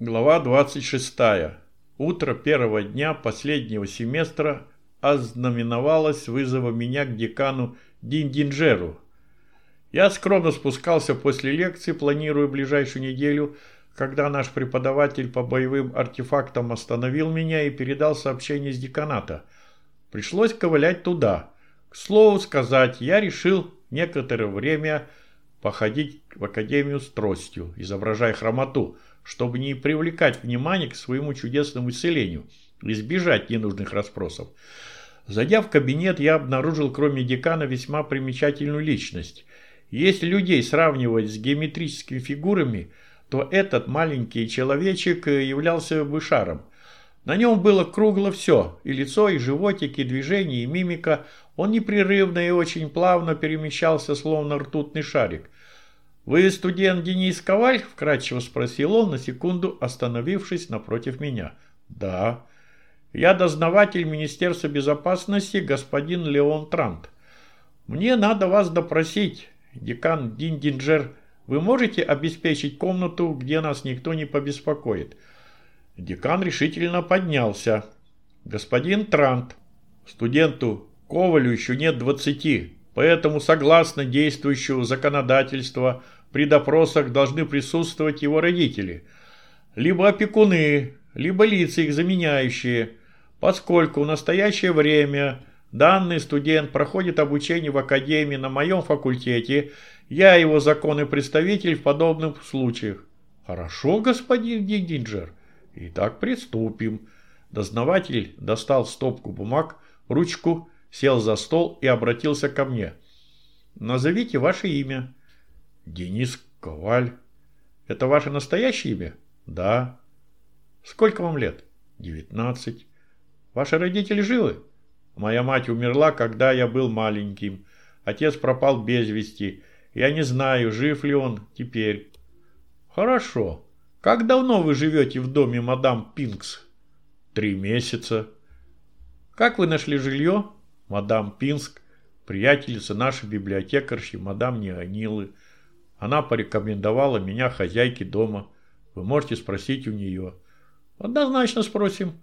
Глава 26. Утро первого дня последнего семестра ознаменовалось вызовом меня к декану Диндинджеру. Я скромно спускался после лекции, планируя ближайшую неделю, когда наш преподаватель по боевым артефактам остановил меня и передал сообщение из деканата. Пришлось ковылять туда. К слову сказать, я решил некоторое время походить в академию с тростью, изображая хромоту – чтобы не привлекать внимание к своему чудесному исцелению, избежать ненужных расспросов. Зайдя в кабинет, я обнаружил кроме декана весьма примечательную личность. Если людей сравнивать с геометрическими фигурами, то этот маленький человечек являлся бышаром. На нем было кругло все, и лицо, и животик, и движение, и мимика. Он непрерывно и очень плавно перемещался, словно ртутный шарик. «Вы студент Денис Коваль?» – вкратчиво спросил он, на секунду остановившись напротив меня. «Да». «Я дознаватель Министерства безопасности, господин Леон Трант. Мне надо вас допросить, декан Диндинджер. Вы можете обеспечить комнату, где нас никто не побеспокоит?» Декан решительно поднялся. «Господин Трант, студенту Ковалю еще нет двадцати, поэтому, согласно действующего законодательства, при допросах должны присутствовать его родители, либо опекуны, либо лица их заменяющие, поскольку в настоящее время данный студент проходит обучение в академии на моем факультете, я его законный представитель в подобных случаях. Хорошо, господин Дидинджер. Итак, приступим. Дознаватель достал стопку бумаг, ручку, сел за стол и обратился ко мне. Назовите ваше имя. Денис Коваль. Это ваше настоящее имя? Да. Сколько вам лет? Девятнадцать. Ваши родители живы? Моя мать умерла, когда я был маленьким. Отец пропал без вести. Я не знаю, жив ли он теперь. Хорошо. Как давно вы живете в доме мадам Пинкс? Три месяца. Как вы нашли жилье? Мадам Пинск, приятельница нашей библиотекарши, мадам Неонилы. Она порекомендовала меня хозяйке дома. Вы можете спросить у нее. Однозначно спросим.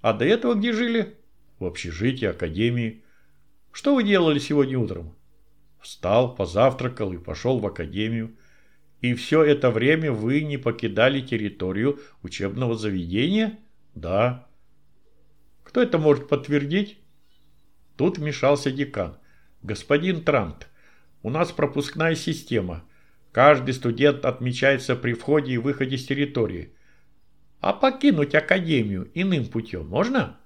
А до этого где жили? В общежитии, академии. Что вы делали сегодня утром? Встал, позавтракал и пошел в академию. И все это время вы не покидали территорию учебного заведения? Да. Кто это может подтвердить? Тут вмешался декан. Господин Трант, у нас пропускная система – Каждый студент отмечается при входе и выходе с территории. А покинуть академию иным путем можно?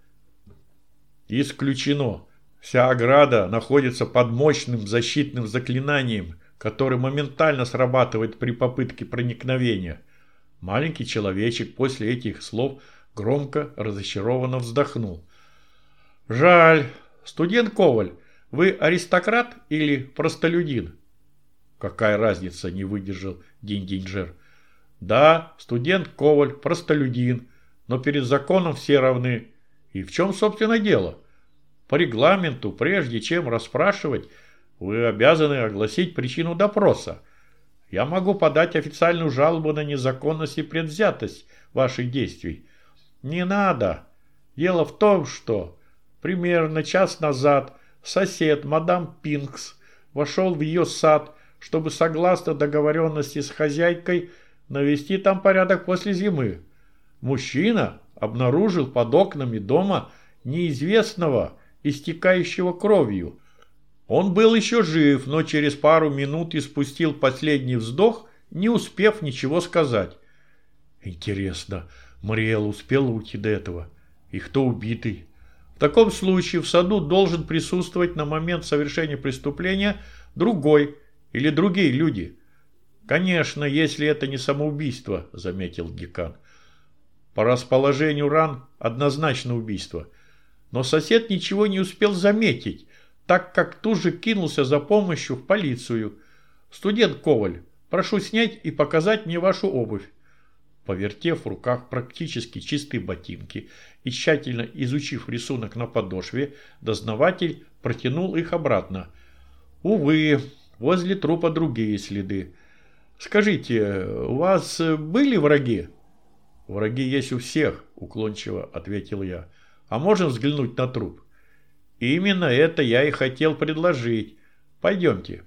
Исключено. Вся ограда находится под мощным защитным заклинанием, которое моментально срабатывает при попытке проникновения. Маленький человечек после этих слов громко разочарованно вздохнул. «Жаль. Студент Коваль, вы аристократ или простолюдин?» Какая разница, не выдержал Динь-Динджер. Да, студент Коваль, простолюдин, но перед законом все равны. И в чем, собственно, дело? По регламенту, прежде чем расспрашивать, вы обязаны огласить причину допроса. Я могу подать официальную жалобу на незаконность и предвзятость ваших действий. Не надо. Дело в том, что примерно час назад сосед, мадам Пинкс, вошел в ее сад чтобы согласно договоренности с хозяйкой навести там порядок после зимы. Мужчина обнаружил под окнами дома неизвестного, истекающего кровью. Он был еще жив, но через пару минут испустил последний вздох, не успев ничего сказать. Интересно, Мариэл успела уйти до этого? И кто убитый? В таком случае в саду должен присутствовать на момент совершения преступления другой, или другие люди? Конечно, если это не самоубийство, заметил декан. По расположению ран однозначно убийство. Но сосед ничего не успел заметить, так как тут же кинулся за помощью в полицию. Студент Коваль, прошу снять и показать мне вашу обувь. Повертев в руках практически чистые ботинки и тщательно изучив рисунок на подошве, дознаватель протянул их обратно. Увы, Возле трупа другие следы. Скажите, у вас были враги? «Враги есть у всех», – уклончиво ответил я. «А можем взглянуть на труп?» «Именно это я и хотел предложить. Пойдемте».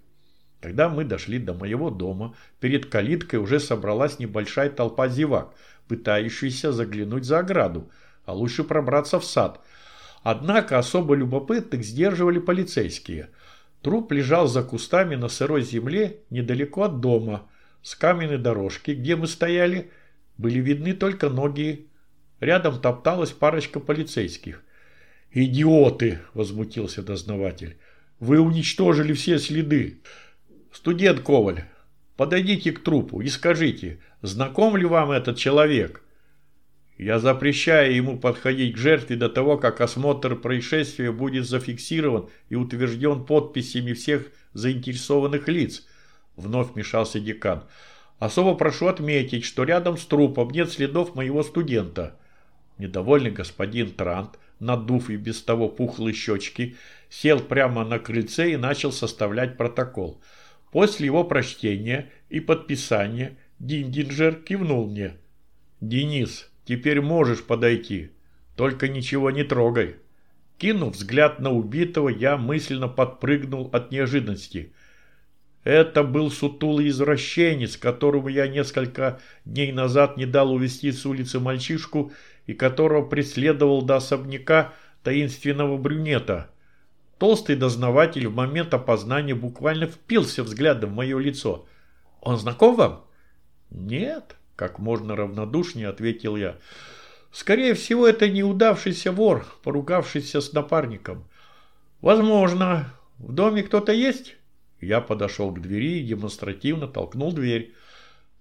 Когда мы дошли до моего дома, перед калиткой уже собралась небольшая толпа зевак, пытающаяся заглянуть за ограду, а лучше пробраться в сад. Однако особо любопытных сдерживали полицейские. Труп лежал за кустами на сырой земле недалеко от дома. С каменной дорожки, где мы стояли, были видны только ноги. Рядом топталась парочка полицейских. «Идиоты!» – возмутился дознаватель. «Вы уничтожили все следы!» «Студент Коваль, подойдите к трупу и скажите, знаком ли вам этот человек?» «Я запрещаю ему подходить к жертве до того, как осмотр происшествия будет зафиксирован и утвержден подписями всех заинтересованных лиц», – вновь вмешался декан. «Особо прошу отметить, что рядом с трупом нет следов моего студента». Недовольный господин Трант, надув и без того пухлые щечки, сел прямо на крыльце и начал составлять протокол – После его прочтения и подписания Диндинджер кивнул мне. «Денис, теперь можешь подойти, только ничего не трогай». Кинув взгляд на убитого, я мысленно подпрыгнул от неожиданности. Это был сутулый извращенец, которому я несколько дней назад не дал увести с улицы мальчишку и которого преследовал до особняка таинственного брюнета. Толстый дознаватель в момент опознания буквально впился взглядом в мое лицо. «Он знаком вам?» «Нет», – как можно равнодушнее ответил я. «Скорее всего, это неудавшийся вор, поругавшийся с напарником. Возможно. В доме кто-то есть?» Я подошел к двери и демонстративно толкнул дверь.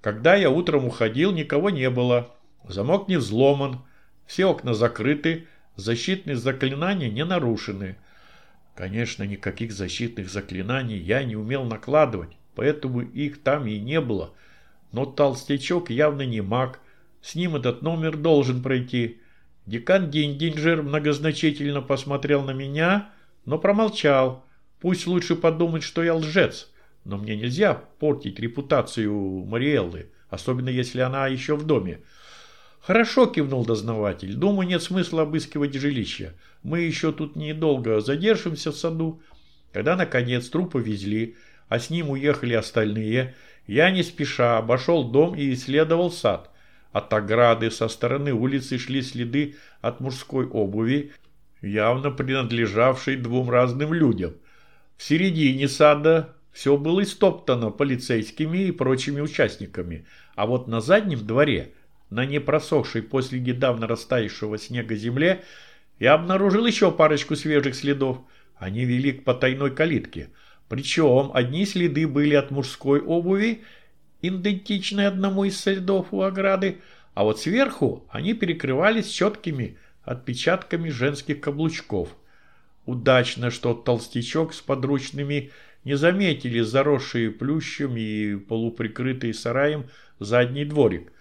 Когда я утром уходил, никого не было. Замок не взломан, все окна закрыты, защитные заклинания не нарушены. Конечно, никаких защитных заклинаний я не умел накладывать, поэтому их там и не было. Но толстячок явно не маг, с ним этот номер должен пройти. Декан Диндинджер многозначительно посмотрел на меня, но промолчал. Пусть лучше подумает, что я лжец, но мне нельзя портить репутацию Мариэллы, особенно если она еще в доме. «Хорошо», – кивнул дознаватель. «Думаю, нет смысла обыскивать жилище. Мы еще тут недолго задержимся в саду». Когда, наконец, труп повезли, а с ним уехали остальные, я не спеша обошел дом и исследовал сад. От ограды со стороны улицы шли следы от мужской обуви, явно принадлежавшей двум разным людям. В середине сада все было истоптано полицейскими и прочими участниками, а вот на заднем дворе – на непросохшей после недавно растаявшего снега земле, я обнаружил еще парочку свежих следов. Они вели к потайной калитке. Причем одни следы были от мужской обуви, идентичные одному из следов у ограды, а вот сверху они перекрывались четкими отпечатками женских каблучков. Удачно, что толстячок с подручными не заметили заросшие плющем и полуприкрытый сараем задний дворик.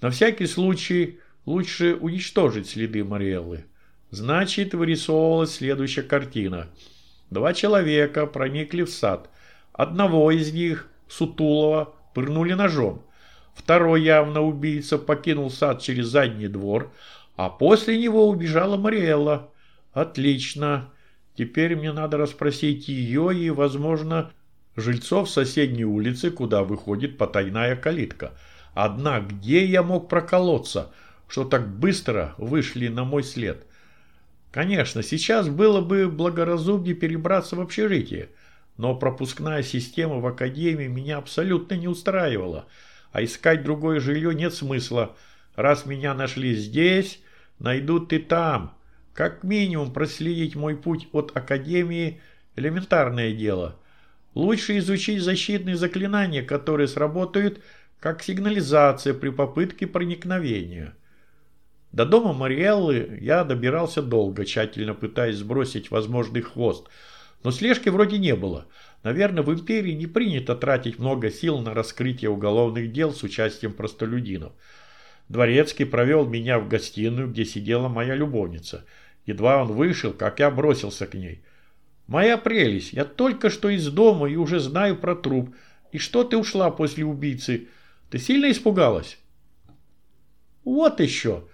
На всякий случай лучше уничтожить следы Мариэллы. Значит, вырисовывалась следующая картина. Два человека проникли в сад. Одного из них, Сутулова, пырнули ножом. Второй явно убийца покинул сад через задний двор, а после него убежала Мариэлла. Отлично. Теперь мне надо расспросить ее и, возможно, жильцов соседней улицы, куда выходит потайная калитка – Одна, где я мог проколоться, что так быстро вышли на мой след? Конечно, сейчас было бы благоразумнее перебраться в общежитие, но пропускная система в академии меня абсолютно не устраивала, а искать другое жилье нет смысла. Раз меня нашли здесь, найдут и там. Как минимум проследить мой путь от академии – элементарное дело. Лучше изучить защитные заклинания, которые сработают – как сигнализация при попытке проникновения. До дома Мариэллы я добирался долго, тщательно пытаясь сбросить возможный хвост, но слежки вроде не было. Наверное, в империи не принято тратить много сил на раскрытие уголовных дел с участием простолюдинов. Дворецкий провел меня в гостиную, где сидела моя любовница. Едва он вышел, как я бросился к ней. «Моя прелесть, я только что из дома и уже знаю про труп. И что ты ушла после убийцы?» Ты сильно испугалась?» Вот еще.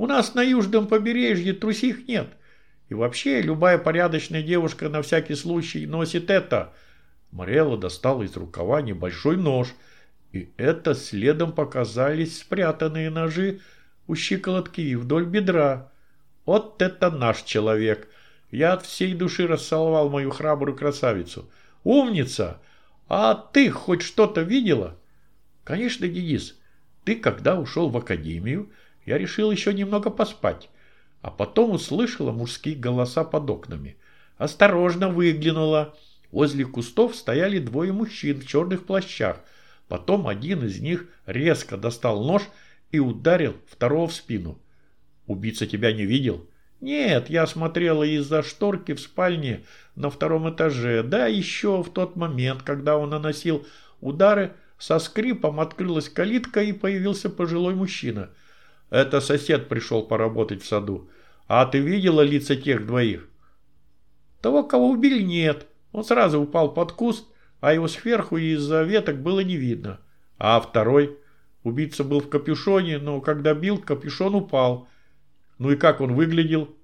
У нас на южном побережье трусих нет. И вообще, любая порядочная девушка на всякий случай носит это. Морелла достала из рукава небольшой нож, и это следом показались спрятанные ножи у щиколотки и вдоль бедра. Вот это наш человек. Я от всей души расцеловал мою храбрую красавицу. Умница! А ты хоть что-то видела? Конечно, Денис. Ты, когда ушел в академию, я решил еще немного поспать. А потом услышала мужские голоса под окнами. Осторожно выглянула. Возле кустов стояли двое мужчин в черных плащах. Потом один из них резко достал нож и ударил второго в спину. «Убийца тебя не видел?» «Нет, я смотрела из-за шторки в спальне на втором этаже. Да, еще в тот момент, когда он наносил удары, со скрипом открылась калитка и появился пожилой мужчина. Это сосед пришел поработать в саду. А ты видела лица тех двоих?» «Того, кого убили, нет. Он сразу упал под куст, а его сверху из-за веток было не видно. А второй? Убийца был в капюшоне, но когда бил, капюшон упал». Ну и как он выглядел?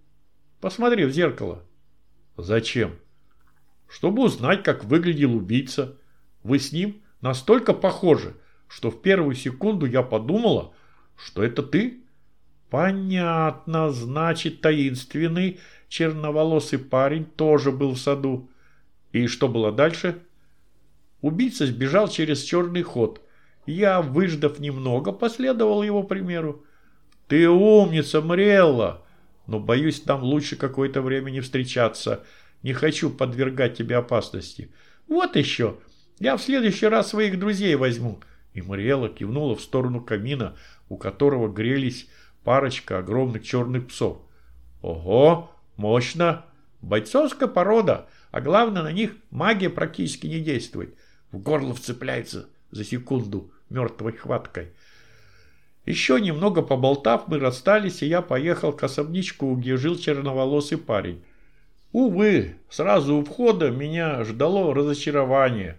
Посмотри в зеркало. Зачем? Чтобы узнать, как выглядел убийца. Вы с ним настолько похожи, что в первую секунду я подумала, что это ты. Понятно, значит, таинственный черноволосый парень тоже был в саду. И что было дальше? Убийца сбежал через черный ход. Я, выждав немного, последовал его примеру. «Ты умница, Мрелла! Но, боюсь, там лучше какое-то время не встречаться. Не хочу подвергать тебе опасности. Вот еще! Я в следующий раз своих друзей возьму!» И Мариэла кивнула в сторону камина, у которого грелись парочка огромных черных псов. «Ого! Мощно! Бойцовская порода, а главное, на них магия практически не действует. В горло вцепляется за секунду мертвой хваткой». Еще немного поболтав, мы расстались, и я поехал к особнячку, где жил черноволосый парень. Увы, сразу у входа меня ждало разочарование.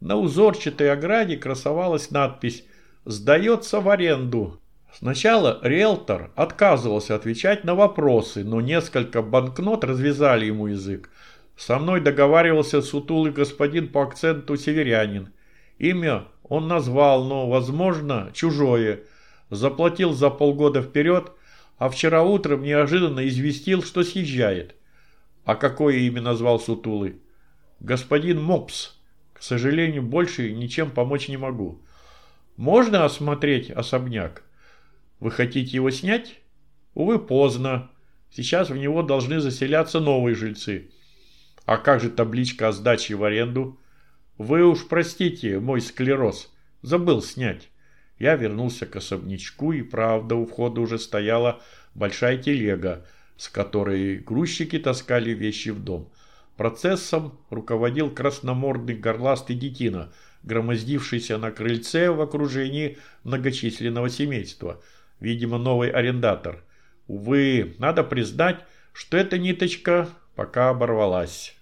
На узорчатой ограде красовалась надпись «Сдается в аренду». Сначала риэлтор отказывался отвечать на вопросы, но несколько банкнот развязали ему язык. Со мной договаривался сутулый господин по акценту северянин. Имя он назвал, но, возможно, чужое – заплатил за полгода вперед, а вчера утром неожиданно известил, что съезжает. А какое имя назвал Сутулы? Господин Мопс. К сожалению, больше ничем помочь не могу. Можно осмотреть особняк? Вы хотите его снять? Увы, поздно. Сейчас в него должны заселяться новые жильцы. А как же табличка о сдаче в аренду? Вы уж простите мой склероз. Забыл снять. Я вернулся к особнячку, и правда, у входа уже стояла большая телега, с которой грузчики таскали вещи в дом. Процессом руководил красномордный горластый детина, громоздившийся на крыльце в окружении многочисленного семейства. Видимо, новый арендатор. Увы, надо признать, что эта ниточка пока оборвалась.